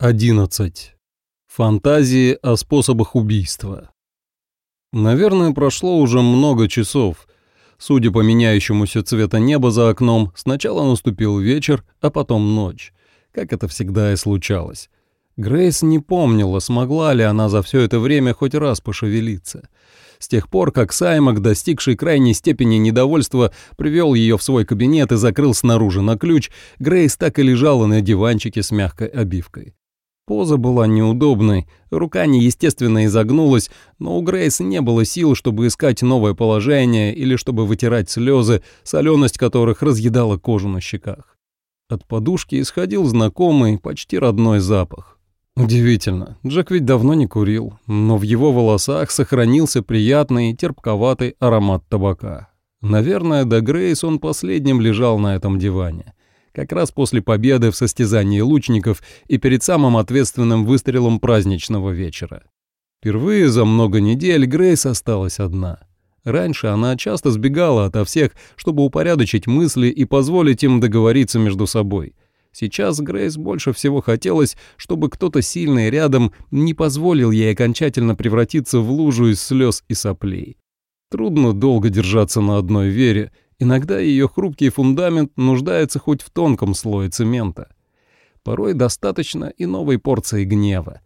11. Фантазии о способах убийства. Наверное, прошло уже много часов. Судя по меняющемуся цвета неба за окном, сначала наступил вечер, а потом ночь, как это всегда и случалось. Грейс не помнила, смогла ли она за все это время хоть раз пошевелиться. С тех пор, как Саймак, достигший крайней степени недовольства, привел ее в свой кабинет и закрыл снаружи на ключ, Грейс так и лежала на диванчике с мягкой обивкой. Поза была неудобной, рука неестественно изогнулась, но у Грейс не было сил, чтобы искать новое положение или чтобы вытирать слезы, соленость которых разъедала кожу на щеках. От подушки исходил знакомый, почти родной запах. Удивительно, Джек ведь давно не курил, но в его волосах сохранился приятный, терпковатый аромат табака. Наверное, до Грейс он последним лежал на этом диване как раз после победы в состязании лучников и перед самым ответственным выстрелом праздничного вечера. Впервые за много недель Грейс осталась одна. Раньше она часто сбегала ото всех, чтобы упорядочить мысли и позволить им договориться между собой. Сейчас Грейс больше всего хотелось, чтобы кто-то сильный рядом не позволил ей окончательно превратиться в лужу из слез и соплей. Трудно долго держаться на одной вере, Иногда ее хрупкий фундамент нуждается хоть в тонком слое цемента. Порой достаточно и новой порции гнева.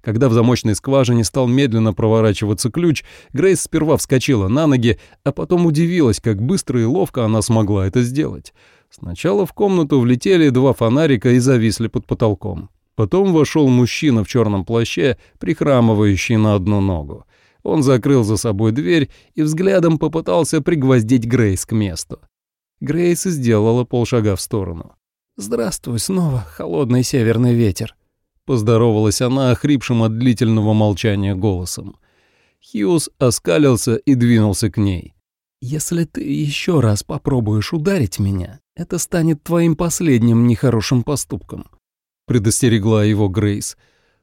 Когда в замочной скважине стал медленно проворачиваться ключ, Грейс сперва вскочила на ноги, а потом удивилась, как быстро и ловко она смогла это сделать. Сначала в комнату влетели два фонарика и зависли под потолком. Потом вошел мужчина в черном плаще, прихрамывающий на одну ногу. Он закрыл за собой дверь и взглядом попытался пригвоздить Грейс к месту. Грейс сделала полшага в сторону. «Здравствуй снова, холодный северный ветер», — поздоровалась она охрипшим от длительного молчания голосом. Хьюз оскалился и двинулся к ней. «Если ты еще раз попробуешь ударить меня, это станет твоим последним нехорошим поступком», — предостерегла его Грейс.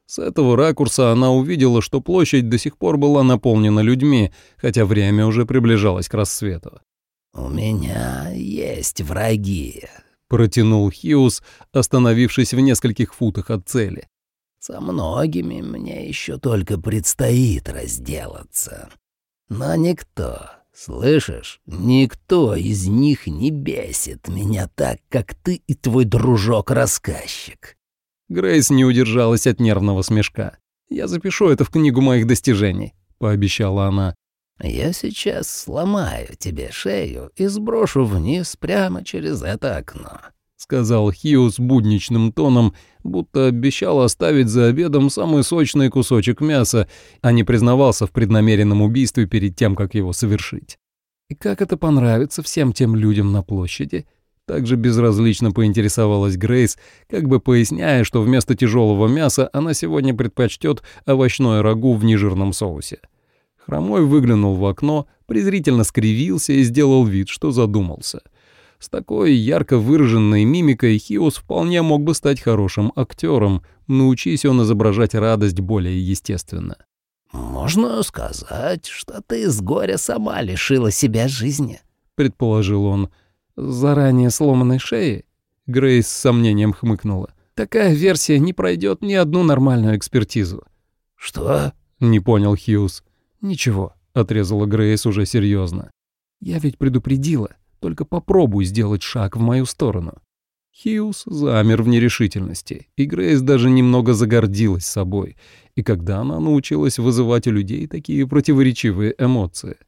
С этого ракурса она увидела, что площадь до сих пор была наполнена людьми, хотя время уже приближалось к рассвету. «У меня есть враги», — протянул Хиус, остановившись в нескольких футах от цели. «Со многими мне еще только предстоит разделаться. Но никто, слышишь, никто из них не бесит меня так, как ты и твой дружок-рассказчик. Грейс не удержалась от нервного смешка. «Я запишу это в книгу моих достижений», — пообещала она. «Я сейчас сломаю тебе шею и сброшу вниз прямо через это окно», — сказал Хьюз будничным тоном, будто обещал оставить за обедом самый сочный кусочек мяса, а не признавался в преднамеренном убийстве перед тем, как его совершить. «И как это понравится всем тем людям на площади?» Также безразлично поинтересовалась Грейс, как бы поясняя, что вместо тяжелого мяса она сегодня предпочтет овощное рагу в нежирном соусе. Хромой выглянул в окно, презрительно скривился и сделал вид, что задумался. С такой ярко выраженной мимикой Хиус вполне мог бы стать хорошим актером, научись он изображать радость более естественно. «Можно сказать, что ты с горя сама лишила себя жизни», — предположил он, — заранее сломанной шеи?» Грейс с сомнением хмыкнула. «Такая версия не пройдет ни одну нормальную экспертизу». «Что?» — не понял Хьюз. «Ничего», — отрезала Грейс уже серьезно. «Я ведь предупредила. Только попробуй сделать шаг в мою сторону». Хьюз замер в нерешительности, и Грейс даже немного загордилась собой, и когда она научилась вызывать у людей такие противоречивые эмоции.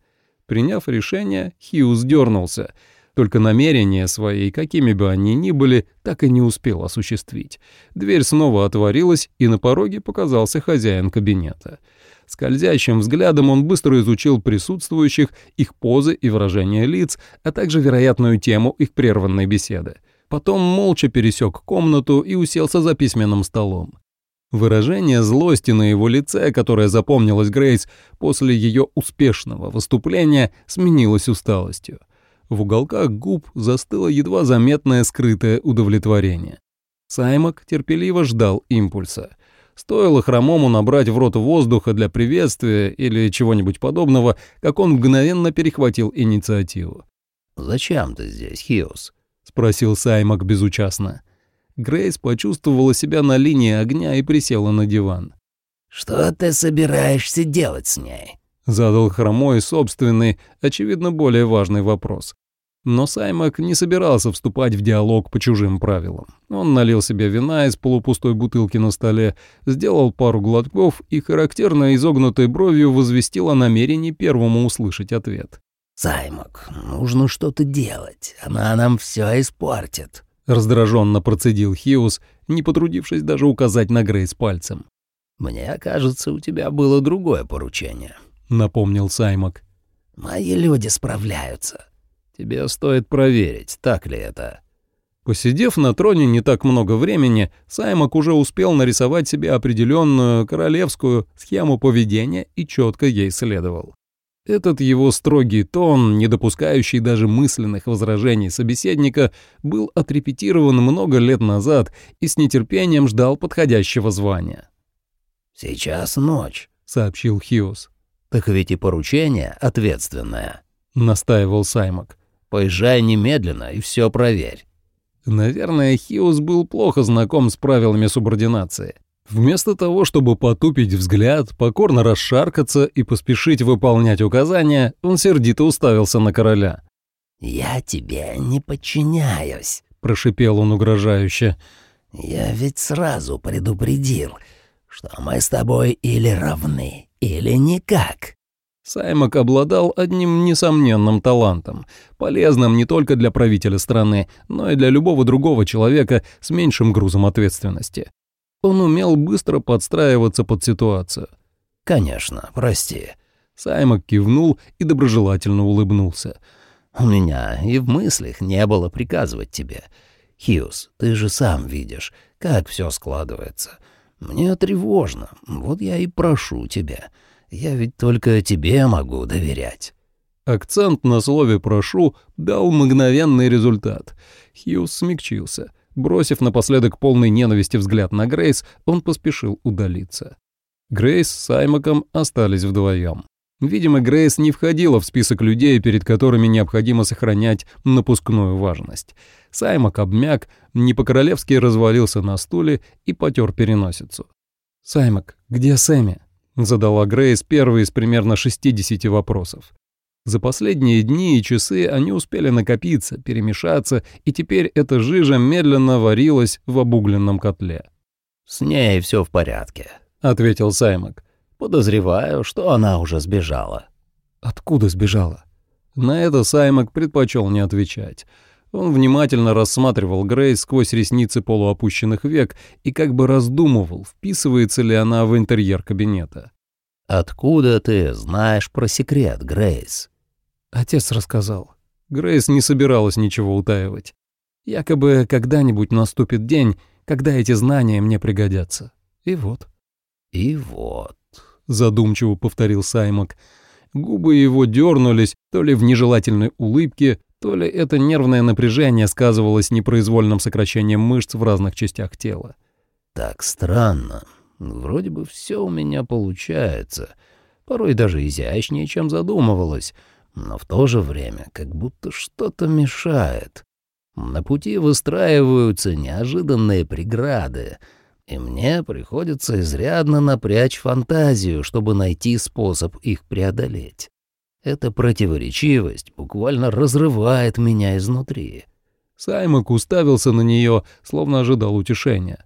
Приняв решение, Хьюз дернулся — только намерения свои, какими бы они ни были, так и не успел осуществить. Дверь снова отворилась, и на пороге показался хозяин кабинета. Скользящим взглядом он быстро изучил присутствующих, их позы и выражения лиц, а также вероятную тему их прерванной беседы. Потом молча пересек комнату и уселся за письменным столом. Выражение злости на его лице, которое запомнилось Грейс после ее успешного выступления, сменилось усталостью. В уголках губ застыло едва заметное скрытое удовлетворение. Саймак терпеливо ждал импульса. Стоило хромому набрать в рот воздуха для приветствия или чего-нибудь подобного, как он мгновенно перехватил инициативу. «Зачем ты здесь, Хиус?» — спросил Саймак безучастно. Грейс почувствовала себя на линии огня и присела на диван. «Что ты собираешься делать с ней?» Задал хромой собственный, очевидно, более важный вопрос. Но Саймак не собирался вступать в диалог по чужим правилам. Он налил себе вина из полупустой бутылки на столе, сделал пару глотков и характерно изогнутой бровью возвестил о намерении первому услышать ответ. «Саймак, нужно что-то делать, она нам все испортит», — раздраженно процедил Хиус, не потрудившись даже указать на Грейс пальцем. «Мне кажется, у тебя было другое поручение», — напомнил Саймак. «Мои люди справляются. Тебе стоит проверить, так ли это». Посидев на троне не так много времени, Саймак уже успел нарисовать себе определенную королевскую схему поведения и четко ей следовал. Этот его строгий тон, не допускающий даже мысленных возражений собеседника, был отрепетирован много лет назад и с нетерпением ждал подходящего звания. «Сейчас ночь», — сообщил Хьюз. «Так ведь и поручение ответственное», — настаивал Саймак. «Поезжай немедленно и все проверь». Наверное, Хьюз был плохо знаком с правилами субординации. Вместо того, чтобы потупить взгляд, покорно расшаркаться и поспешить выполнять указания, он сердито уставился на короля. «Я тебе не подчиняюсь», — прошипел он угрожающе. «Я ведь сразу предупредил, что мы с тобой или равны, или никак». Саймак обладал одним несомненным талантом, полезным не только для правителя страны, но и для любого другого человека с меньшим грузом ответственности. Он умел быстро подстраиваться под ситуацию. «Конечно, прости». Саймак кивнул и доброжелательно улыбнулся. «У меня и в мыслях не было приказывать тебе. Хьюз, ты же сам видишь, как все складывается. Мне тревожно, вот я и прошу тебя. Я ведь только тебе могу доверять». Акцент на слове «прошу» дал мгновенный результат. Хьюз смягчился. Бросив напоследок полный ненависти взгляд на Грейс, он поспешил удалиться. Грейс с Саймаком остались вдвоем. Видимо, Грейс не входила в список людей, перед которыми необходимо сохранять напускную важность. Саймак обмяк, не по-королевски развалился на стуле и потер переносицу. «Саймак, где Сэмми?» — задала Грейс первый из примерно 60 вопросов. За последние дни и часы они успели накопиться, перемешаться, и теперь эта жижа медленно варилась в обугленном котле. «С ней все в порядке», — ответил Саймак. «Подозреваю, что она уже сбежала». «Откуда сбежала?» На это Саймак предпочел не отвечать. Он внимательно рассматривал Грейс сквозь ресницы полуопущенных век и как бы раздумывал, вписывается ли она в интерьер кабинета. «Откуда ты знаешь про секрет, Грейс?» Отец рассказал. Грейс не собиралась ничего утаивать. Якобы когда-нибудь наступит день, когда эти знания мне пригодятся. И вот. «И вот», — задумчиво повторил Саймак. Губы его дернулись, то ли в нежелательной улыбке, то ли это нервное напряжение сказывалось непроизвольным сокращением мышц в разных частях тела. «Так странно. Вроде бы все у меня получается. Порой даже изящнее, чем задумывалось но в то же время как будто что-то мешает. На пути выстраиваются неожиданные преграды, и мне приходится изрядно напрячь фантазию, чтобы найти способ их преодолеть. Эта противоречивость буквально разрывает меня изнутри. Саймак уставился на нее, словно ожидал утешения.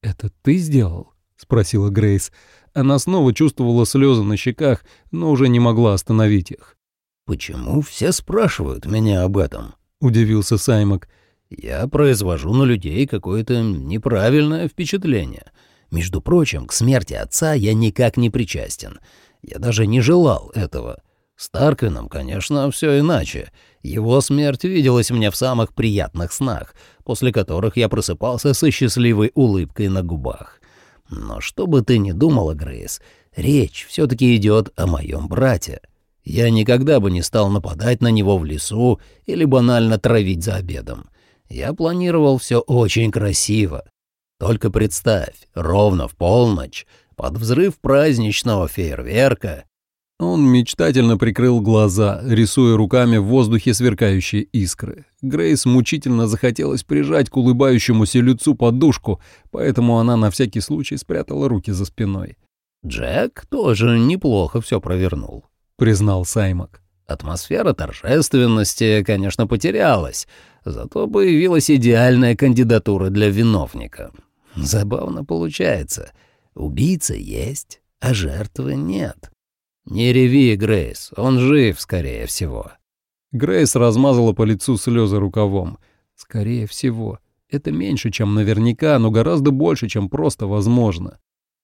«Это ты сделал?» — спросила Грейс. Она снова чувствовала слезы на щеках, но уже не могла остановить их. «Почему все спрашивают меня об этом?» — удивился Саймак. «Я произвожу на людей какое-то неправильное впечатление. Между прочим, к смерти отца я никак не причастен. Я даже не желал этого. С Тарквином, конечно, все иначе. Его смерть виделась мне в самых приятных снах, после которых я просыпался со счастливой улыбкой на губах. Но что бы ты ни думала, Грейс, речь все таки идет о моем брате. Я никогда бы не стал нападать на него в лесу или банально травить за обедом. Я планировал все очень красиво. Только представь, ровно в полночь, под взрыв праздничного фейерверка, Он мечтательно прикрыл глаза, рисуя руками в воздухе сверкающие искры. Грейс мучительно захотелось прижать к улыбающемуся лицу подушку, поэтому она на всякий случай спрятала руки за спиной. «Джек тоже неплохо все провернул», — признал Саймак. «Атмосфера торжественности, конечно, потерялась, зато появилась идеальная кандидатура для виновника. Забавно получается. Убийца есть, а жертвы нет». «Не реви, Грейс, он жив, скорее всего». Грейс размазала по лицу слезы рукавом. «Скорее всего. Это меньше, чем наверняка, но гораздо больше, чем просто возможно».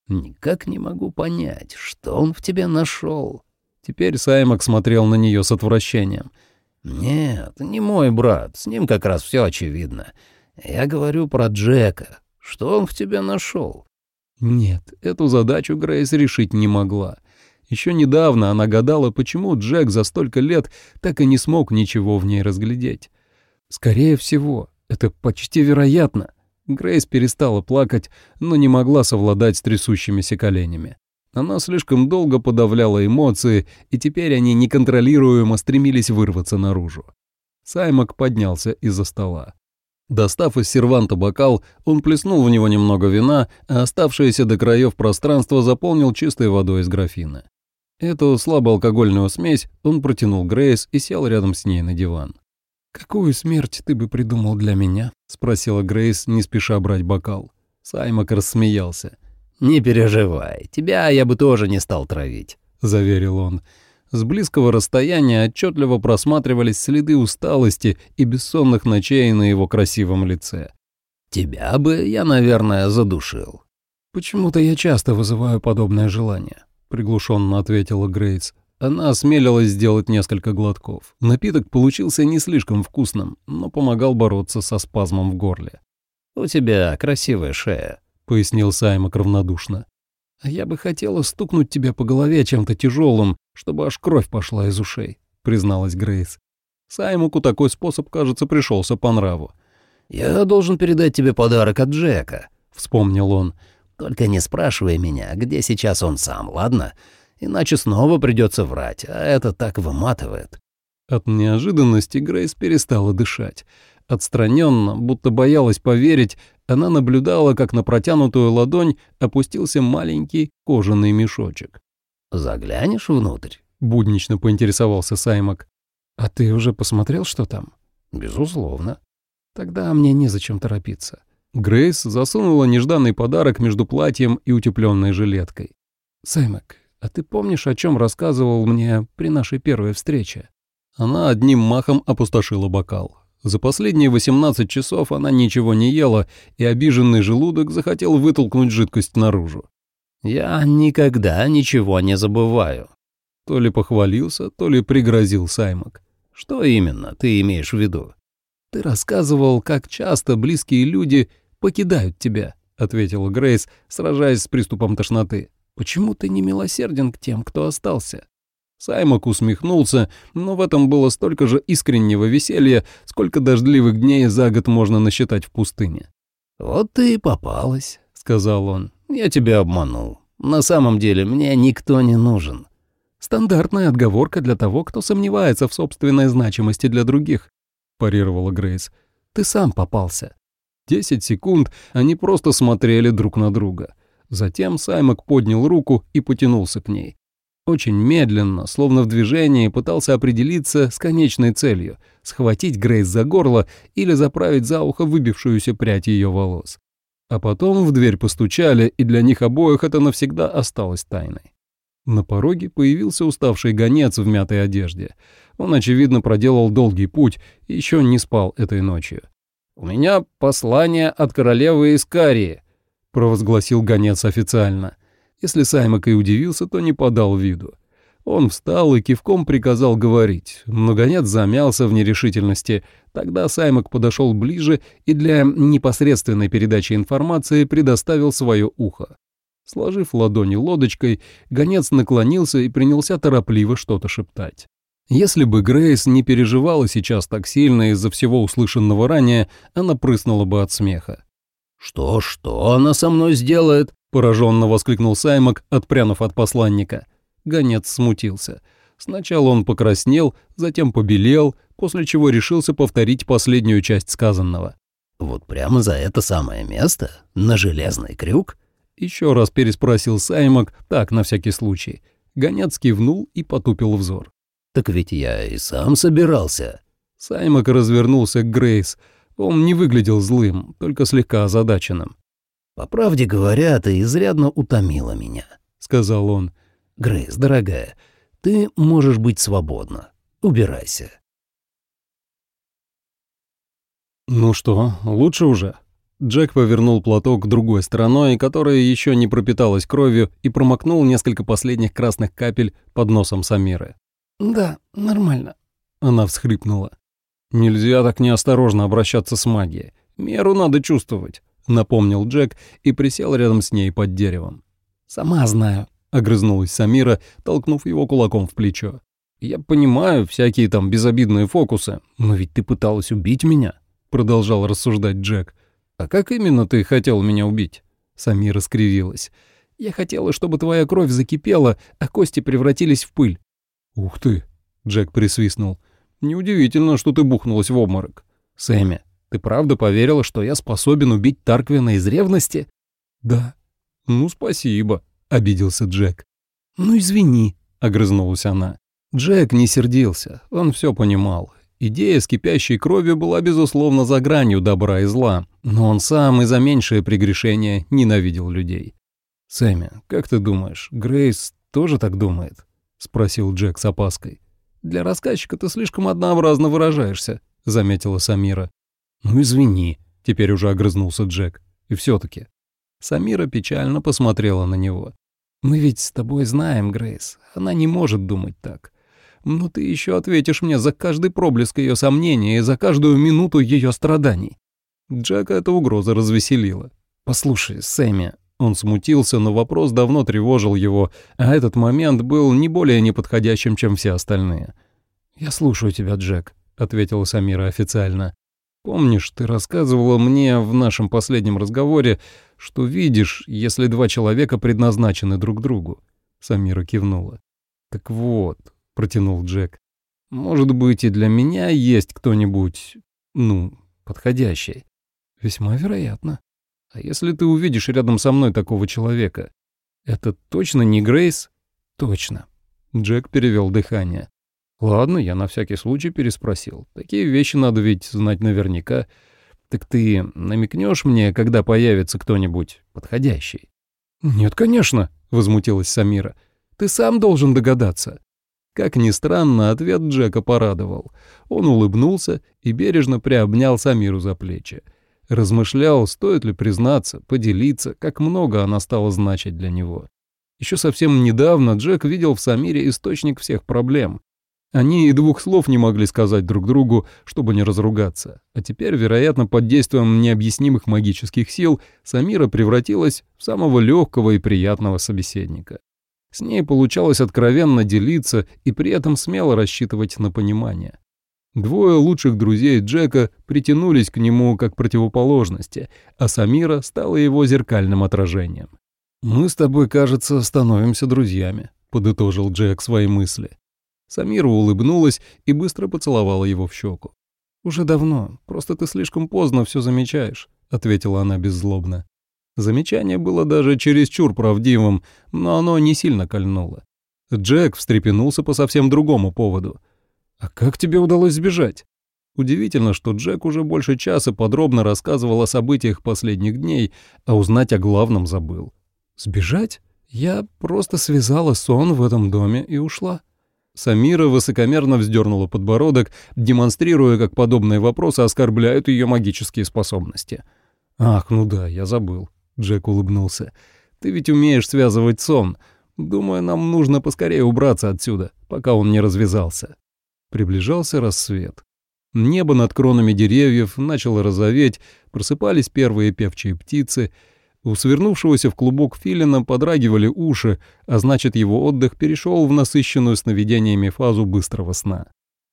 «Никак не могу понять, что он в тебе нашел. Теперь Саймак смотрел на нее с отвращением. «Нет, не мой брат, с ним как раз все очевидно. Я говорю про Джека. Что он в тебе нашел? Нет, эту задачу Грейс решить не могла. Еще недавно она гадала, почему Джек за столько лет так и не смог ничего в ней разглядеть. Скорее всего, это почти вероятно. Грейс перестала плакать, но не могла совладать с трясущимися коленями. Она слишком долго подавляла эмоции, и теперь они неконтролируемо стремились вырваться наружу. Саймак поднялся из-за стола. Достав из серванта бокал, он плеснул в него немного вина, а оставшееся до краев пространство заполнил чистой водой из графина. Эту слабоалкогольную смесь он протянул Грейс и сел рядом с ней на диван. «Какую смерть ты бы придумал для меня?» — спросила Грейс, не спеша брать бокал. Саймак рассмеялся. «Не переживай, тебя я бы тоже не стал травить», — заверил он. С близкого расстояния отчетливо просматривались следы усталости и бессонных ночей на его красивом лице. «Тебя бы я, наверное, задушил». «Почему-то я часто вызываю подобное желание», — приглушенно ответила Грейс. Она осмелилась сделать несколько глотков. Напиток получился не слишком вкусным, но помогал бороться со спазмом в горле. «У тебя красивая шея», — пояснил Саймак равнодушно. «А я бы хотела стукнуть тебя по голове чем-то тяжелым, чтобы аж кровь пошла из ушей», — призналась Грейс. Саймаку такой способ, кажется, пришелся по нраву. «Я должен передать тебе подарок от Джека», — вспомнил он. «Только не спрашивай меня, где сейчас он сам, ладно? Иначе снова придется врать, а это так выматывает». От неожиданности Грейс перестала дышать. Отстраненно, будто боялась поверить, она наблюдала, как на протянутую ладонь опустился маленький кожаный мешочек. «Заглянешь внутрь?» — буднично поинтересовался Саймак. «А ты уже посмотрел, что там?» «Безусловно». «Тогда мне незачем торопиться». Грейс засунула нежданный подарок между платьем и утепленной жилеткой. «Саймак, а ты помнишь, о чем рассказывал мне при нашей первой встрече?» Она одним махом опустошила бокал. За последние 18 часов она ничего не ела, и обиженный желудок захотел вытолкнуть жидкость наружу. «Я никогда ничего не забываю». То ли похвалился, то ли пригрозил Саймак. «Что именно ты имеешь в виду?» «Ты рассказывал, как часто близкие люди покидают тебя», — ответила Грейс, сражаясь с приступом тошноты. «Почему ты не милосерден к тем, кто остался?» Саймак усмехнулся, но в этом было столько же искреннего веселья, сколько дождливых дней за год можно насчитать в пустыне. «Вот ты и попалась», — сказал он. «Я тебя обманул. На самом деле мне никто не нужен». «Стандартная отговорка для того, кто сомневается в собственной значимости для других», — парировала Грейс. «Ты сам попался». Десять секунд они просто смотрели друг на друга. Затем Саймак поднял руку и потянулся к ней. Очень медленно, словно в движении, пытался определиться с конечной целью — схватить Грейс за горло или заправить за ухо выбившуюся прядь ее волос. А потом в дверь постучали, и для них обоих это навсегда осталось тайной. На пороге появился уставший гонец в мятой одежде. Он, очевидно, проделал долгий путь и еще не спал этой ночью. «У меня послание от королевы Искарии», — провозгласил гонец официально — если Саймак и удивился, то не подал виду. Он встал и кивком приказал говорить, но гонец замялся в нерешительности. Тогда Саймак подошел ближе и для непосредственной передачи информации предоставил свое ухо. Сложив ладони лодочкой, гонец наклонился и принялся торопливо что-то шептать. Если бы Грейс не переживала сейчас так сильно из-за всего услышанного ранее, она прыснула бы от смеха. «Что, что она со мной сделает?» пораженно воскликнул Саймак, отпрянув от посланника. Гонец смутился. Сначала он покраснел, затем побелел, после чего решился повторить последнюю часть сказанного. «Вот прямо за это самое место? На железный крюк?» Еще раз переспросил Саймак, так, на всякий случай. Гонец кивнул и потупил взор. «Так ведь я и сам собирался». Саймак развернулся к Грейс. Он не выглядел злым, только слегка озадаченным. «По правде говоря, ты изрядно утомила меня», — сказал он. «Грейс, дорогая, ты можешь быть свободна. Убирайся». «Ну что, лучше уже?» Джек повернул платок другой стороной, которая еще не пропиталась кровью, и промокнул несколько последних красных капель под носом Самиры. «Да, нормально». Она всхлипнула. «Нельзя так неосторожно обращаться с магией. Меру надо чувствовать», — напомнил Джек и присел рядом с ней под деревом. «Сама знаю», — огрызнулась Самира, толкнув его кулаком в плечо. «Я понимаю всякие там безобидные фокусы, но ведь ты пыталась убить меня», — продолжал рассуждать Джек. «А как именно ты хотел меня убить?» Самира скривилась. «Я хотела, чтобы твоя кровь закипела, а кости превратились в пыль». «Ух ты!» — Джек присвистнул. «Неудивительно, что ты бухнулась в обморок. Сэмми, ты правда поверила, что я способен убить Тарквина из ревности?» «Да». «Ну, спасибо», — обиделся Джек. «Ну, извини», — огрызнулась она. Джек не сердился, он все понимал. Идея с кипящей кровью была, безусловно, за гранью добра и зла, но он сам и за меньшее прегрешение ненавидел людей. «Сэмми, как ты думаешь, Грейс тоже так думает?» — спросил Джек с опаской. «Для рассказчика ты слишком однообразно выражаешься», — заметила Самира. «Ну, извини», — теперь уже огрызнулся Джек. «И все таки Самира печально посмотрела на него. «Мы ведь с тобой знаем, Грейс, она не может думать так. Но ты еще ответишь мне за каждый проблеск ее сомнения и за каждую минуту ее страданий». Джека эта угроза развеселила. «Послушай, Сэмми...» Он смутился, но вопрос давно тревожил его, а этот момент был не более неподходящим, чем все остальные. «Я слушаю тебя, Джек», — ответила Самира официально. «Помнишь, ты рассказывала мне в нашем последнем разговоре, что видишь, если два человека предназначены друг другу?» Самира кивнула. «Так вот, — протянул Джек. «Может быть, и для меня есть кто-нибудь, ну, подходящий. Весьма вероятно. А если ты увидишь рядом со мной такого человека, это точно не Грейс?» «Точно». Джек перевел дыхание. «Ладно, я на всякий случай переспросил. Такие вещи надо ведь знать наверняка. Так ты намекнешь мне, когда появится кто-нибудь подходящий?» «Нет, конечно», — возмутилась Самира. «Ты сам должен догадаться». Как ни странно, ответ Джека порадовал. Он улыбнулся и бережно приобнял Самиру за плечи. Размышлял, стоит ли признаться, поделиться, как много она стала значить для него. Еще совсем недавно Джек видел в Самире источник всех проблем. Они и двух слов не могли сказать друг другу, чтобы не разругаться. А теперь, вероятно, под действием необъяснимых магических сил, Самира превратилась в самого легкого и приятного собеседника. С ней получалось откровенно делиться и при этом смело рассчитывать на понимание. Двое лучших друзей Джека притянулись к нему как противоположности, а Самира стала его зеркальным отражением. «Мы с тобой, кажется, становимся друзьями», — подытожил Джек свои мысли. Самира улыбнулась и быстро поцеловала его в щеку. «Уже давно, просто ты слишком поздно все замечаешь», — ответила она беззлобно. Замечание было даже чересчур правдивым, но оно не сильно кольнуло. Джек встрепенулся по совсем другому поводу. «А как тебе удалось сбежать?» Удивительно, что Джек уже больше часа подробно рассказывал о событиях последних дней, а узнать о главном забыл. «Сбежать? Я просто связала сон в этом доме и ушла». Самира высокомерно вздернула подбородок, демонстрируя, как подобные вопросы оскорбляют ее магические способности. «Ах, ну да, я забыл. Джек улыбнулся. «Ты ведь умеешь связывать сон. Думаю, нам нужно поскорее убраться отсюда, пока он не развязался». Приближался рассвет. Небо над кронами деревьев начало розоветь, просыпались первые певчие птицы. У свернувшегося в клубок филина подрагивали уши, а значит, его отдых перешел в насыщенную сновидениями фазу быстрого сна.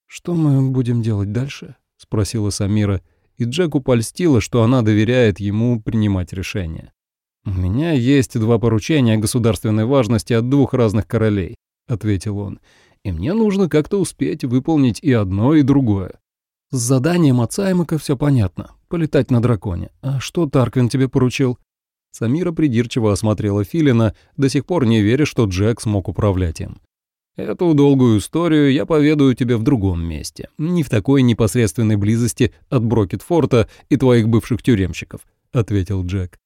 «Что мы будем делать дальше?» — спросила Самира, и Джеку польстило, что она доверяет ему принимать решения. «У меня есть два поручения государственной важности от двух разных королей», — ответил он. «И мне нужно как-то успеть выполнить и одно, и другое». С заданием отца Эмока все понятно. Полетать на драконе. А что Тарквин тебе поручил? Самира придирчиво осмотрела Филина, до сих пор не веря, что Джек смог управлять им. Эту долгую историю я поведаю тебе в другом месте, не в такой непосредственной близости от Брокетфорта и твоих бывших тюремщиков, ответил Джек.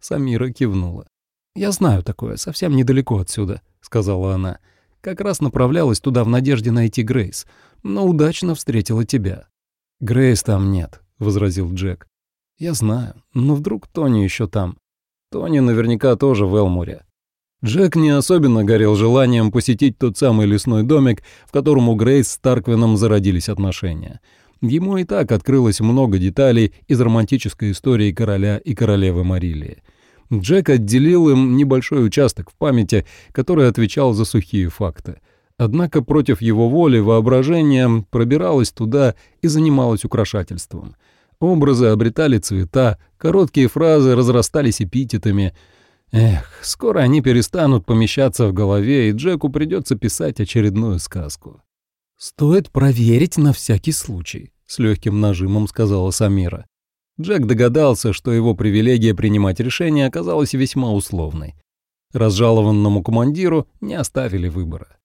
Самира кивнула. Я знаю такое, совсем недалеко отсюда, сказала она. Как раз направлялась туда в надежде найти Грейс, но удачно встретила тебя. Грейс там нет, возразил Джек. Я знаю, но вдруг Тони еще там. Тони наверняка тоже в Элмуре. Джек не особенно горел желанием посетить тот самый лесной домик, в котором у Грейс с Тарквином зародились отношения. Ему и так открылось много деталей из романтической истории короля и королевы Марилии. Джек отделил им небольшой участок в памяти, который отвечал за сухие факты. Однако против его воли воображение пробиралось туда и занималось украшательством. Образы обретали цвета, короткие фразы разрастались эпитетами — Эх, скоро они перестанут помещаться в голове, и Джеку придется писать очередную сказку. «Стоит проверить на всякий случай», — с легким нажимом сказала Самира. Джек догадался, что его привилегия принимать решения оказалась весьма условной. Разжалованному командиру не оставили выбора.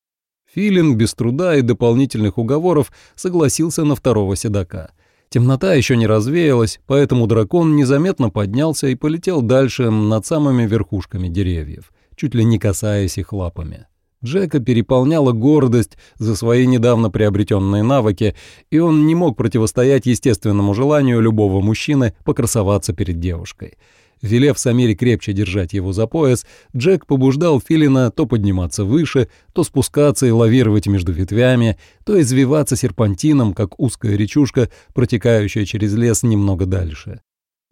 Филин без труда и дополнительных уговоров согласился на второго седока — Темнота еще не развеялась, поэтому дракон незаметно поднялся и полетел дальше над самыми верхушками деревьев, чуть ли не касаясь их лапами. Джека переполняла гордость за свои недавно приобретенные навыки, и он не мог противостоять естественному желанию любого мужчины покрасоваться перед девушкой — Велев Самире крепче держать его за пояс, Джек побуждал Филина то подниматься выше, то спускаться и лавировать между ветвями, то извиваться серпантином, как узкая речушка, протекающая через лес немного дальше.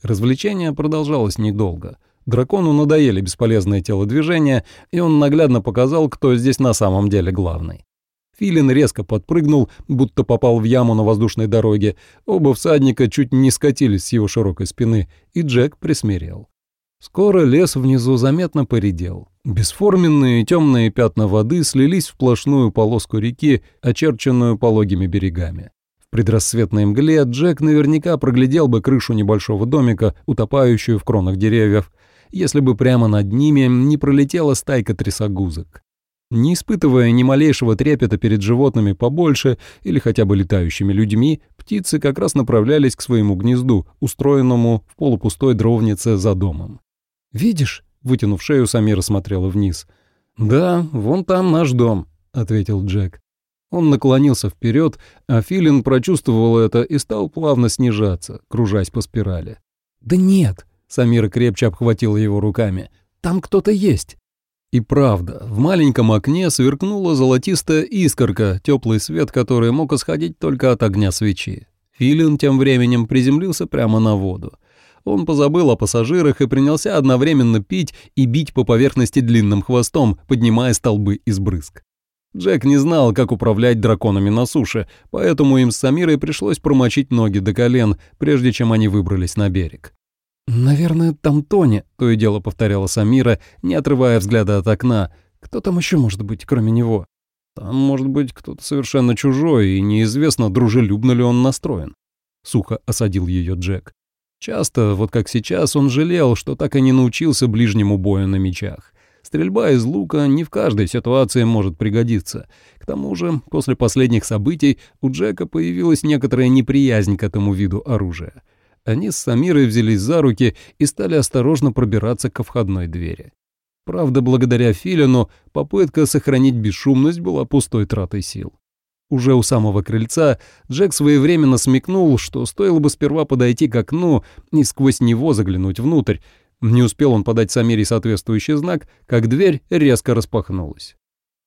Развлечение продолжалось недолго. Дракону надоели бесполезные телодвижения, и он наглядно показал, кто здесь на самом деле главный. Филин резко подпрыгнул, будто попал в яму на воздушной дороге. Оба всадника чуть не скатились с его широкой спины, и Джек присмирел. Скоро лес внизу заметно поредел. Бесформенные темные пятна воды слились в сплошную полоску реки, очерченную пологими берегами. В предрассветной мгле Джек наверняка проглядел бы крышу небольшого домика, утопающую в кронах деревьев, если бы прямо над ними не пролетела стайка трясогузок. Не испытывая ни малейшего трепета перед животными побольше или хотя бы летающими людьми, птицы как раз направлялись к своему гнезду, устроенному в полупустой дровнице за домом. «Видишь?» — вытянув шею, Самира смотрела вниз. «Да, вон там наш дом», — ответил Джек. Он наклонился вперед, а Филин прочувствовал это и стал плавно снижаться, кружась по спирали. «Да нет», — Самира крепче обхватила его руками, — «там кто-то есть». И правда, в маленьком окне сверкнула золотистая искорка, теплый свет, который мог исходить только от огня свечи. Филин тем временем приземлился прямо на воду. Он позабыл о пассажирах и принялся одновременно пить и бить по поверхности длинным хвостом, поднимая столбы из брызг. Джек не знал, как управлять драконами на суше, поэтому им с Самирой пришлось промочить ноги до колен, прежде чем они выбрались на берег. «Наверное, там Тони», — то и дело повторяла Самира, не отрывая взгляда от окна. «Кто там еще может быть, кроме него?» «Там может быть кто-то совершенно чужой, и неизвестно, дружелюбно ли он настроен», — сухо осадил ее Джек. Часто, вот как сейчас, он жалел, что так и не научился ближнему бою на мечах. Стрельба из лука не в каждой ситуации может пригодиться. К тому же, после последних событий у Джека появилась некоторая неприязнь к этому виду оружия. Они с Самирой взялись за руки и стали осторожно пробираться ко входной двери. Правда, благодаря Филину попытка сохранить бесшумность была пустой тратой сил. Уже у самого крыльца Джек своевременно смекнул, что стоило бы сперва подойти к окну и сквозь него заглянуть внутрь. Не успел он подать Самире соответствующий знак, как дверь резко распахнулась.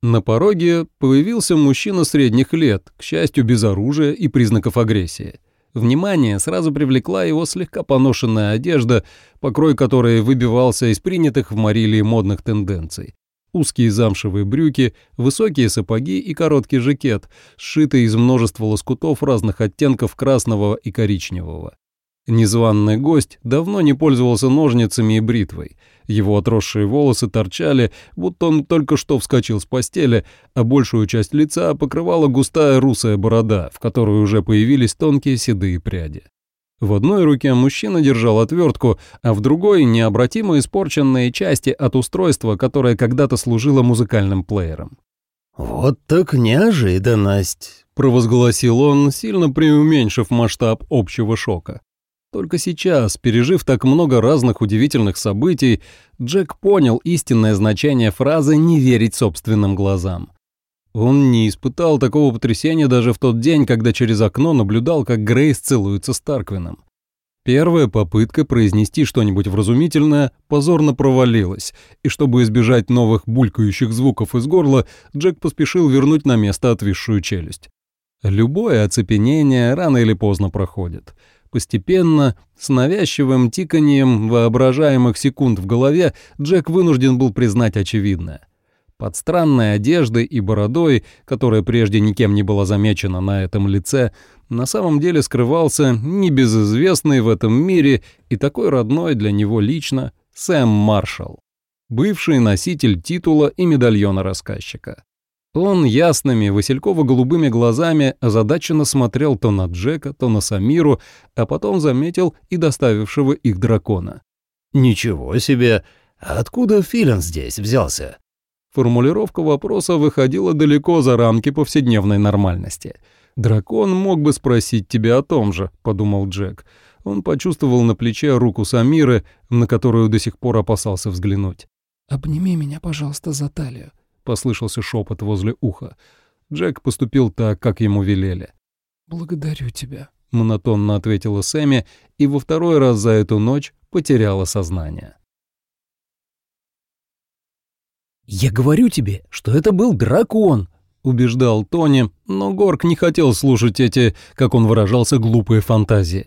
На пороге появился мужчина средних лет, к счастью, без оружия и признаков агрессии. Внимание сразу привлекла его слегка поношенная одежда, покрой которой выбивался из принятых в Марилии модных тенденций. Узкие замшевые брюки, высокие сапоги и короткий жакет, сшитый из множества лоскутов разных оттенков красного и коричневого. Незваный гость давно не пользовался ножницами и бритвой. Его отросшие волосы торчали, будто он только что вскочил с постели, а большую часть лица покрывала густая русая борода, в которой уже появились тонкие седые пряди. В одной руке мужчина держал отвертку, а в другой — необратимо испорченные части от устройства, которое когда-то служило музыкальным плеером. «Вот так неожиданность», — провозгласил он, сильно преуменьшив масштаб общего шока. Только сейчас, пережив так много разных удивительных событий, Джек понял истинное значение фразы «не верить собственным глазам». Он не испытал такого потрясения даже в тот день, когда через окно наблюдал, как Грейс целуется с Тарквином. Первая попытка произнести что-нибудь вразумительное позорно провалилась, и чтобы избежать новых булькающих звуков из горла, Джек поспешил вернуть на место отвисшую челюсть. Любое оцепенение рано или поздно проходит. Постепенно, с навязчивым тиканием воображаемых секунд в голове, Джек вынужден был признать очевидное. Под странной одеждой и бородой, которая прежде никем не была замечена на этом лице, на самом деле скрывался небезызвестный в этом мире и такой родной для него лично Сэм Маршалл, бывший носитель титула и медальона рассказчика. Он ясными васильково-голубыми глазами озадаченно смотрел то на Джека, то на Самиру, а потом заметил и доставившего их дракона. «Ничего себе! Откуда Филин здесь взялся?» Формулировка вопроса выходила далеко за рамки повседневной нормальности. «Дракон мог бы спросить тебя о том же», — подумал Джек. Он почувствовал на плече руку Самиры, на которую до сих пор опасался взглянуть. «Обними меня, пожалуйста, за талию», — послышался шепот возле уха. Джек поступил так, как ему велели. «Благодарю тебя», — монотонно ответила Сэмми и во второй раз за эту ночь потеряла сознание. «Я говорю тебе, что это был дракон», — убеждал Тони, но Горк не хотел слушать эти, как он выражался, глупые фантазии.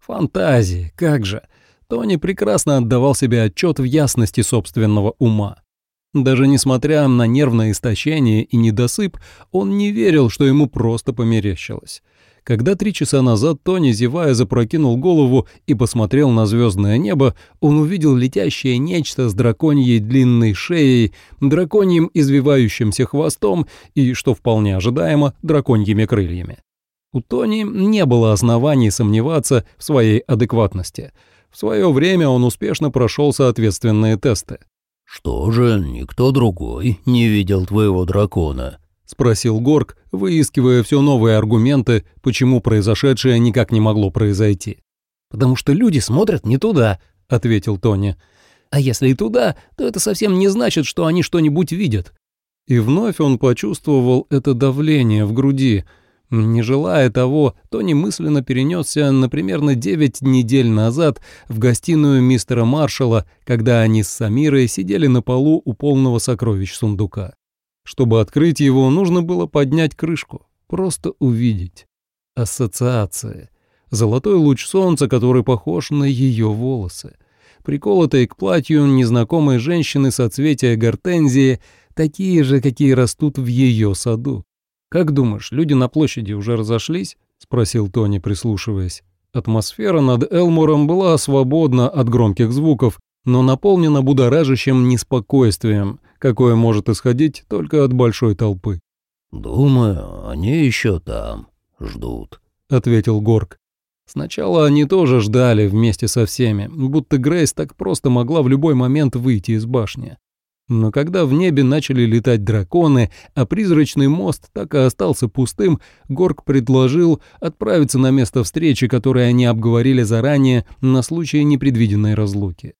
Фантазии, как же. Тони прекрасно отдавал себе отчет в ясности собственного ума. Даже несмотря на нервное истощение и недосып, он не верил, что ему просто померещилось. Когда три часа назад Тони, зевая, запрокинул голову и посмотрел на звездное небо, он увидел летящее нечто с драконьей длинной шеей, драконьим извивающимся хвостом и, что вполне ожидаемо, драконьими крыльями. У Тони не было оснований сомневаться в своей адекватности. В свое время он успешно прошел соответственные тесты. «Что же, никто другой не видел твоего дракона?» — спросил Горг, выискивая все новые аргументы, почему произошедшее никак не могло произойти. «Потому что люди смотрят не туда», — ответил Тони. «А если и туда, то это совсем не значит, что они что-нибудь видят». И вновь он почувствовал это давление в груди. Не желая того, Тони мысленно перенесся на примерно девять недель назад в гостиную мистера Маршалла, когда они с Самирой сидели на полу у полного сокровищ сундука. Чтобы открыть его, нужно было поднять крышку, просто увидеть. Ассоциации. Золотой луч солнца, который похож на ее волосы. Приколотые к платью незнакомой женщины соцветия гортензии, такие же, какие растут в ее саду. «Как думаешь, люди на площади уже разошлись?» — спросил Тони, прислушиваясь. Атмосфера над Элмором была свободна от громких звуков, но наполнена будоражащим неспокойствием, какое может исходить только от большой толпы. «Думаю, они еще там, ждут», — ответил Горг. Сначала они тоже ждали вместе со всеми, будто Грейс так просто могла в любой момент выйти из башни. Но когда в небе начали летать драконы, а призрачный мост так и остался пустым, Горг предложил отправиться на место встречи, которое они обговорили заранее на случай непредвиденной разлуки.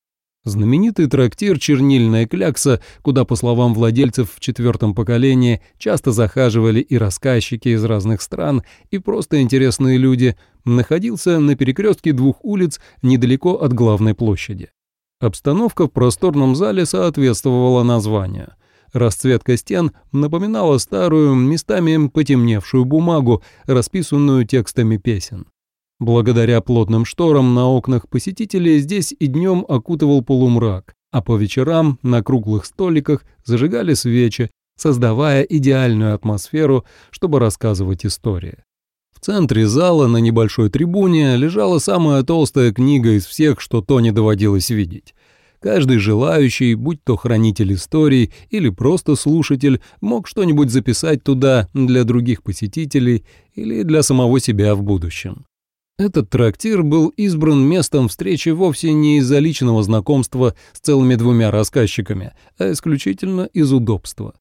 Знаменитый трактир «Чернильная клякса», куда, по словам владельцев в четвертом поколении, часто захаживали и рассказчики из разных стран, и просто интересные люди, находился на перекрестке двух улиц недалеко от главной площади. Обстановка в просторном зале соответствовала названию. Расцветка стен напоминала старую, местами потемневшую бумагу, расписанную текстами песен. Благодаря плотным шторам на окнах посетителей здесь и днем окутывал полумрак, а по вечерам на круглых столиках зажигали свечи, создавая идеальную атмосферу, чтобы рассказывать истории. В центре зала на небольшой трибуне лежала самая толстая книга из всех, что Тони доводилось видеть. Каждый желающий, будь то хранитель историй или просто слушатель, мог что-нибудь записать туда для других посетителей или для самого себя в будущем. Этот трактир был избран местом встречи вовсе не из-за личного знакомства с целыми двумя рассказчиками, а исключительно из удобства.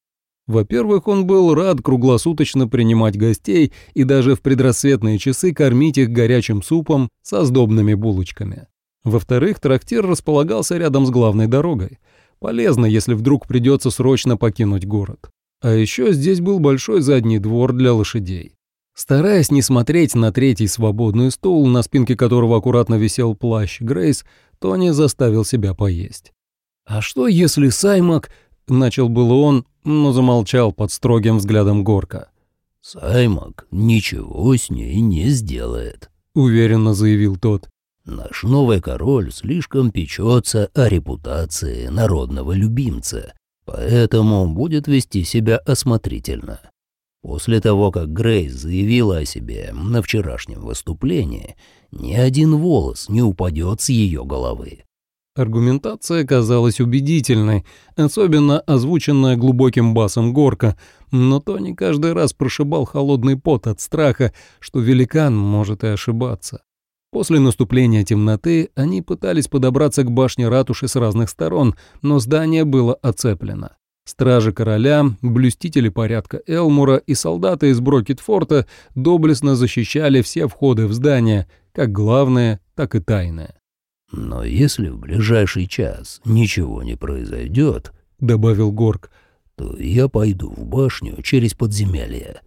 Во-первых, он был рад круглосуточно принимать гостей и даже в предрассветные часы кормить их горячим супом со сдобными булочками. Во-вторых, трактир располагался рядом с главной дорогой. Полезно, если вдруг придется срочно покинуть город. А еще здесь был большой задний двор для лошадей. Стараясь не смотреть на третий свободный стул, на спинке которого аккуратно висел плащ Грейс, Тони заставил себя поесть. «А что, если Саймак...» — начал было он, но замолчал под строгим взглядом Горка. «Саймак ничего с ней не сделает», — уверенно заявил тот. Наш новый король слишком печется о репутации народного любимца, поэтому будет вести себя осмотрительно. После того, как Грейс заявила о себе на вчерашнем выступлении, ни один волос не упадет с ее головы. Аргументация казалась убедительной, особенно озвученная глубоким басом Горка, но Тони каждый раз прошибал холодный пот от страха, что великан может и ошибаться. После наступления темноты они пытались подобраться к башне ратуши с разных сторон, но здание было оцеплено. Стражи короля, блюстители порядка Элмура и солдаты из Брокетфорта доблестно защищали все входы в здание, как главное, так и тайное. «Но если в ближайший час ничего не произойдет, — добавил Горг, — то я пойду в башню через подземелье.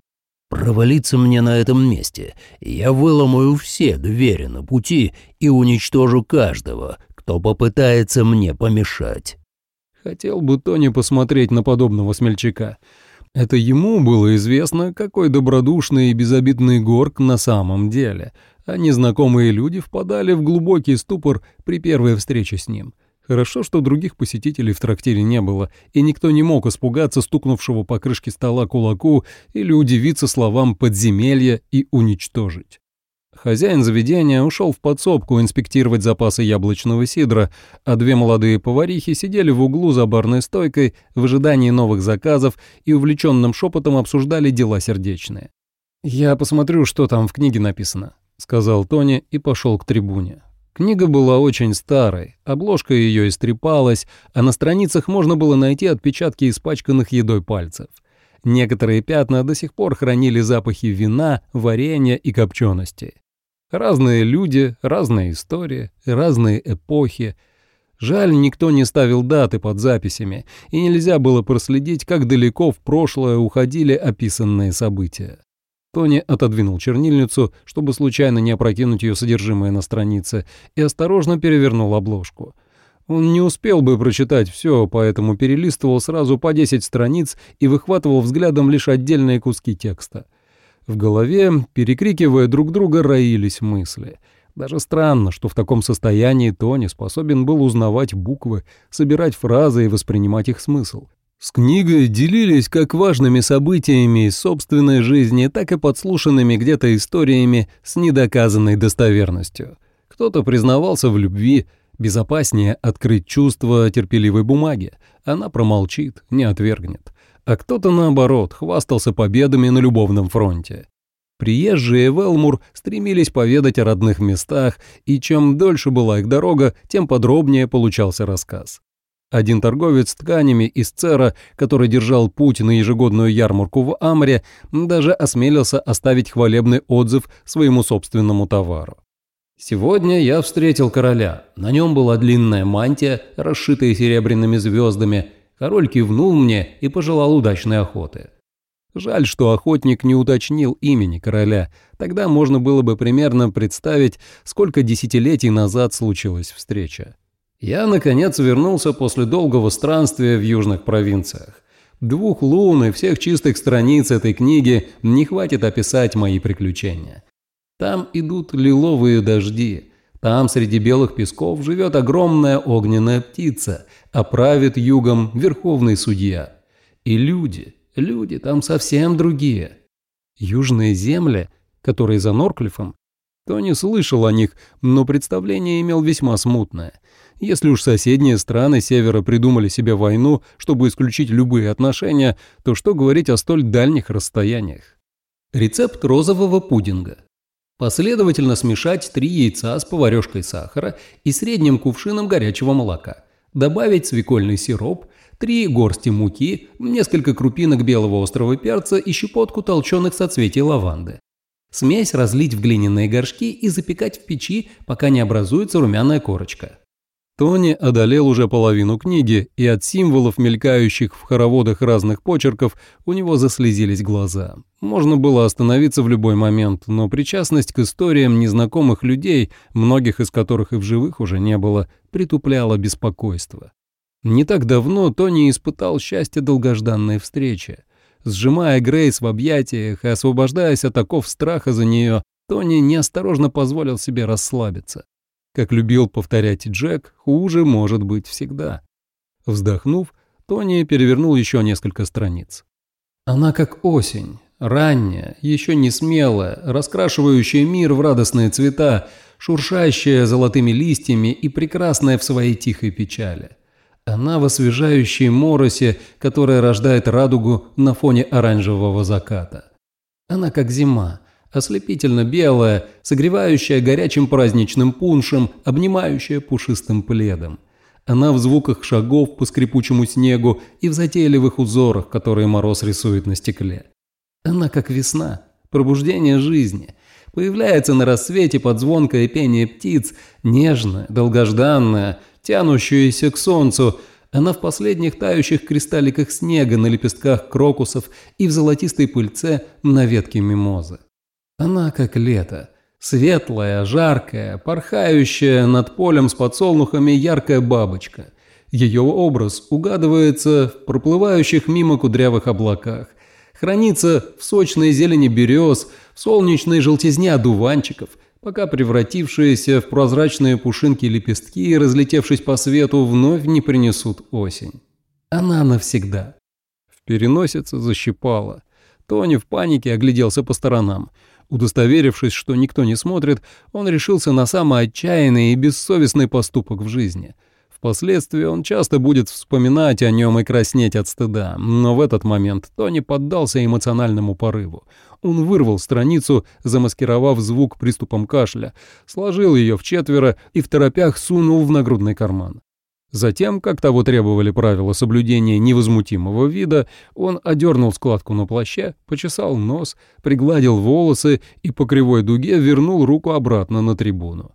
Провалиться мне на этом месте, я выломаю все двери на пути и уничтожу каждого, кто попытается мне помешать. Хотел бы Тони посмотреть на подобного смельчака. Это ему было известно, какой добродушный и безобидный Горк на самом деле, а незнакомые люди впадали в глубокий ступор при первой встрече с ним — Хорошо, что других посетителей в трактире не было, и никто не мог испугаться стукнувшего по крышке стола кулаку или удивиться словам «подземелье» и «уничтожить». Хозяин заведения ушел в подсобку инспектировать запасы яблочного сидра, а две молодые поварихи сидели в углу за барной стойкой в ожидании новых заказов и увлеченным шепотом обсуждали дела сердечные. «Я посмотрю, что там в книге написано», — сказал Тони и пошел к трибуне. Книга была очень старой, обложка ее истрепалась, а на страницах можно было найти отпечатки испачканных едой пальцев. Некоторые пятна до сих пор хранили запахи вина, варенья и копчености. Разные люди, разные истории, разные эпохи. Жаль, никто не ставил даты под записями, и нельзя было проследить, как далеко в прошлое уходили описанные события. Тони отодвинул чернильницу, чтобы случайно не опрокинуть ее содержимое на странице, и осторожно перевернул обложку. Он не успел бы прочитать все, поэтому перелистывал сразу по 10 страниц и выхватывал взглядом лишь отдельные куски текста. В голове, перекрикивая друг друга, роились мысли. Даже странно, что в таком состоянии Тони способен был узнавать буквы, собирать фразы и воспринимать их смысл. С книгой делились как важными событиями из собственной жизни, так и подслушанными где-то историями с недоказанной достоверностью. Кто-то признавался в любви, безопаснее открыть чувства терпеливой бумаги. Она промолчит, не отвергнет. А кто-то, наоборот, хвастался победами на любовном фронте. Приезжие в Элмур стремились поведать о родных местах, и чем дольше была их дорога, тем подробнее получался рассказ. Один торговец тканями из Цера, который держал путь на ежегодную ярмарку в Амре, даже осмелился оставить хвалебный отзыв своему собственному товару. «Сегодня я встретил короля. На нем была длинная мантия, расшитая серебряными звездами. Король кивнул мне и пожелал удачной охоты. Жаль, что охотник не уточнил имени короля. Тогда можно было бы примерно представить, сколько десятилетий назад случилась встреча. Я, наконец, вернулся после долгого странствия в южных провинциях. Двух лун и всех чистых страниц этой книги не хватит описать мои приключения. Там идут лиловые дожди. Там среди белых песков живет огромная огненная птица, а правит югом верховный судья. И люди, люди там совсем другие. Южные земли которые за Норклифом. Тони слышал о них, но представление имел весьма смутное. Если уж соседние страны Севера придумали себе войну, чтобы исключить любые отношения, то что говорить о столь дальних расстояниях? Рецепт розового пудинга. Последовательно смешать три яйца с поварешкой сахара и средним кувшином горячего молока. Добавить свекольный сироп, три горсти муки, несколько крупинок белого острого перца и щепотку толченых соцветий лаванды. Смесь разлить в глиняные горшки и запекать в печи, пока не образуется румяная корочка. Тони одолел уже половину книги, и от символов, мелькающих в хороводах разных почерков, у него заслезились глаза. Можно было остановиться в любой момент, но причастность к историям незнакомых людей, многих из которых и в живых уже не было, притупляла беспокойство. Не так давно Тони испытал счастье долгожданной встречи. Сжимая Грейс в объятиях и освобождаясь от оков страха за нее, Тони неосторожно позволил себе расслабиться. Как любил повторять Джек, хуже может быть всегда. Вздохнув, Тони перевернул еще несколько страниц. Она как осень, ранняя, еще не смелая, раскрашивающая мир в радостные цвета, шуршащая золотыми листьями и прекрасная в своей тихой печали. Она в освежающей моросе, которая рождает радугу на фоне оранжевого заката. Она как зима, ослепительно белая, согревающая горячим праздничным пуншем, обнимающая пушистым пледом. Она в звуках шагов по скрипучему снегу и в затейливых узорах, которые мороз рисует на стекле. Она как весна, пробуждение жизни, появляется на рассвете под звонкое пение птиц, нежная, долгожданная, тянущаяся к солнцу, она в последних тающих кристалликах снега на лепестках крокусов и в золотистой пыльце на ветке мимозы. Она как лето. Светлая, жаркая, порхающая над полем с подсолнухами яркая бабочка. Ее образ угадывается в проплывающих мимо кудрявых облаках. Хранится в сочной зелени берез, в солнечной желтизне одуванчиков, пока превратившиеся в прозрачные пушинки лепестки, разлетевшись по свету, вновь не принесут осень. Она навсегда. В переносице защипала. Тони в панике огляделся по сторонам. Удостоверившись, что никто не смотрит, он решился на самый отчаянный и бессовестный поступок в жизни. Впоследствии он часто будет вспоминать о нем и краснеть от стыда, но в этот момент Тони поддался эмоциональному порыву. Он вырвал страницу, замаскировав звук приступом кашля, сложил ее в четверо и в торопях сунул в нагрудный карман. Затем, как того требовали правила соблюдения невозмутимого вида, он одернул складку на плаще, почесал нос, пригладил волосы и по кривой дуге вернул руку обратно на трибуну.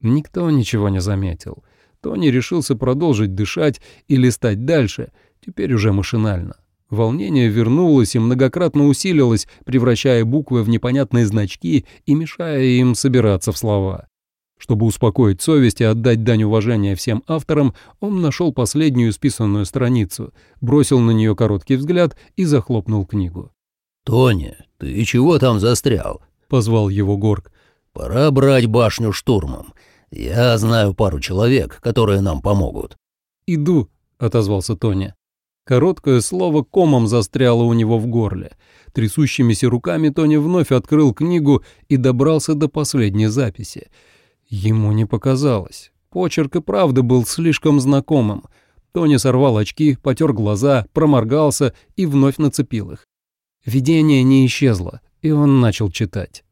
Никто ничего не заметил. Тони решился продолжить дышать и листать дальше, теперь уже машинально. Волнение вернулось и многократно усилилось, превращая буквы в непонятные значки и мешая им собираться в слова. Чтобы успокоить совесть и отдать дань уважения всем авторам, он нашел последнюю списанную страницу, бросил на нее короткий взгляд и захлопнул книгу. «Тони, ты чего там застрял?» — позвал его Горг. «Пора брать башню штурмом. Я знаю пару человек, которые нам помогут». «Иду», — отозвался Тони. Короткое слово комом застряло у него в горле. Трясущимися руками Тони вновь открыл книгу и добрался до последней записи — Ему не показалось. Почерк и правда был слишком знакомым. Тони сорвал очки, потер глаза, проморгался и вновь нацепил их. Видение не исчезло, и он начал читать.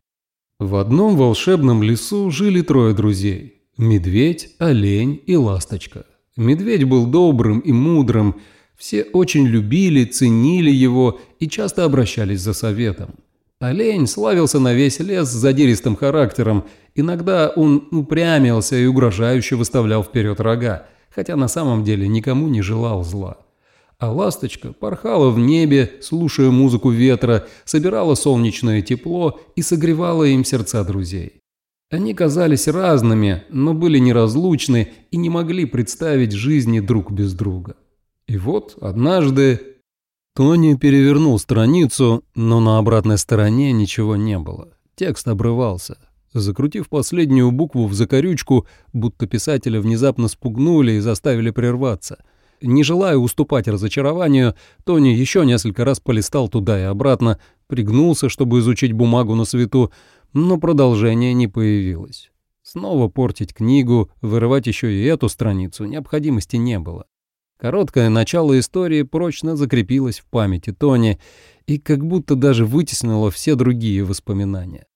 В одном волшебном лесу жили трое друзей – медведь, олень и ласточка. Медведь был добрым и мудрым, все очень любили, ценили его и часто обращались за советом. Олень славился на весь лес задиристым характером. Иногда он упрямился и угрожающе выставлял вперед рога, хотя на самом деле никому не желал зла. А ласточка порхала в небе, слушая музыку ветра, собирала солнечное тепло и согревала им сердца друзей. Они казались разными, но были неразлучны и не могли представить жизни друг без друга. И вот однажды Тони перевернул страницу, но на обратной стороне ничего не было. Текст обрывался. Закрутив последнюю букву в закорючку, будто писателя внезапно спугнули и заставили прерваться. Не желая уступать разочарованию, Тони еще несколько раз полистал туда и обратно, пригнулся, чтобы изучить бумагу на свету, но продолжения не появилось. Снова портить книгу, вырывать еще и эту страницу необходимости не было. Короткое начало истории прочно закрепилось в памяти Тони и как будто даже вытеснило все другие воспоминания.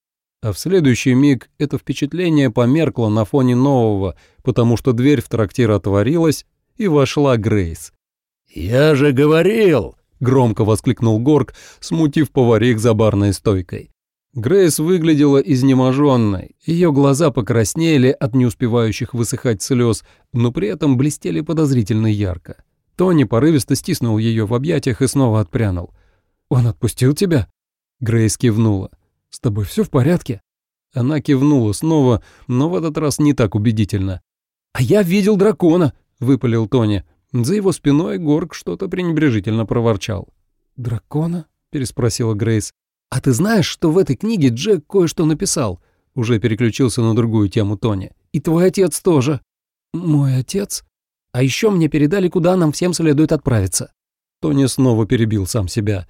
А в следующий миг это впечатление померкло на фоне нового, потому что дверь в трактир отворилась, и вошла Грейс. «Я же говорил!» — громко воскликнул Горг, смутив поварих за барной стойкой. Грейс выглядела изнеможенной, ее глаза покраснели от не успевающих высыхать слез, но при этом блестели подозрительно ярко. Тони порывисто стиснул ее в объятиях и снова отпрянул. «Он отпустил тебя?» Грейс кивнула. «С тобой все в порядке?» Она кивнула снова, но в этот раз не так убедительно. «А я видел дракона!» Выпалил Тони. За его спиной Горг что-то пренебрежительно проворчал. «Дракона?» — переспросила Грейс. «А ты знаешь, что в этой книге Джек кое-что написал?» Уже переключился на другую тему Тони. «И твой отец тоже». «Мой отец?» «А еще мне передали, куда нам всем следует отправиться». Тони снова перебил сам себя.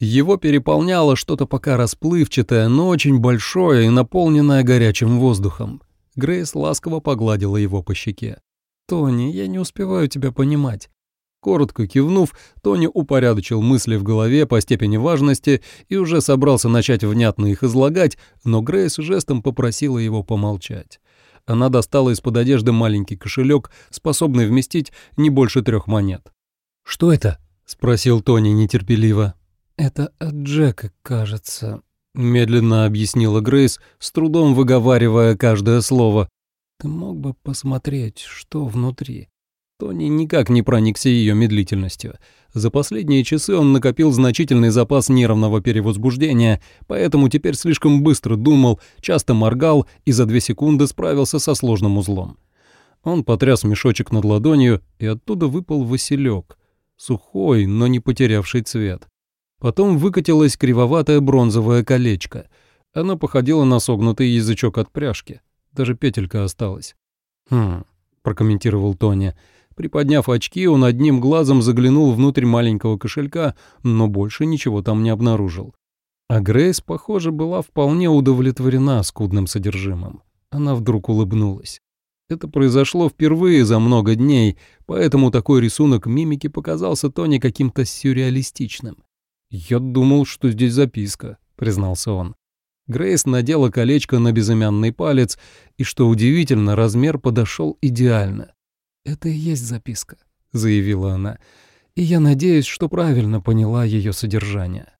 Его переполняло что-то пока расплывчатое, но очень большое и наполненное горячим воздухом. Грейс ласково погладила его по щеке. «Тони, я не успеваю тебя понимать». Коротко кивнув, Тони упорядочил мысли в голове по степени важности и уже собрался начать внятно их излагать, но Грейс жестом попросила его помолчать. Она достала из-под одежды маленький кошелек, способный вместить не больше трех монет. «Что это?» — спросил Тони нетерпеливо. «Это от Джека, кажется», — медленно объяснила Грейс, с трудом выговаривая каждое слово. Ты мог бы посмотреть, что внутри?» Тони никак не проникся ее медлительностью. За последние часы он накопил значительный запас нервного перевозбуждения, поэтому теперь слишком быстро думал, часто моргал и за две секунды справился со сложным узлом. Он потряс мешочек над ладонью, и оттуда выпал василек, сухой, но не потерявший цвет. Потом выкатилось кривоватое бронзовое колечко. Оно походило на согнутый язычок от пряжки. Даже петелька осталась. «Хм», — прокомментировал Тоня. Приподняв очки, он одним глазом заглянул внутрь маленького кошелька, но больше ничего там не обнаружил. А Грейс, похоже, была вполне удовлетворена скудным содержимым. Она вдруг улыбнулась. Это произошло впервые за много дней, поэтому такой рисунок мимики показался Тони каким-то сюрреалистичным. «Я думал, что здесь записка», — признался он. Грейс надела колечко на безымянный палец, и, что удивительно, размер подошел идеально. «Это и есть записка», — заявила она, — «и я надеюсь, что правильно поняла ее содержание».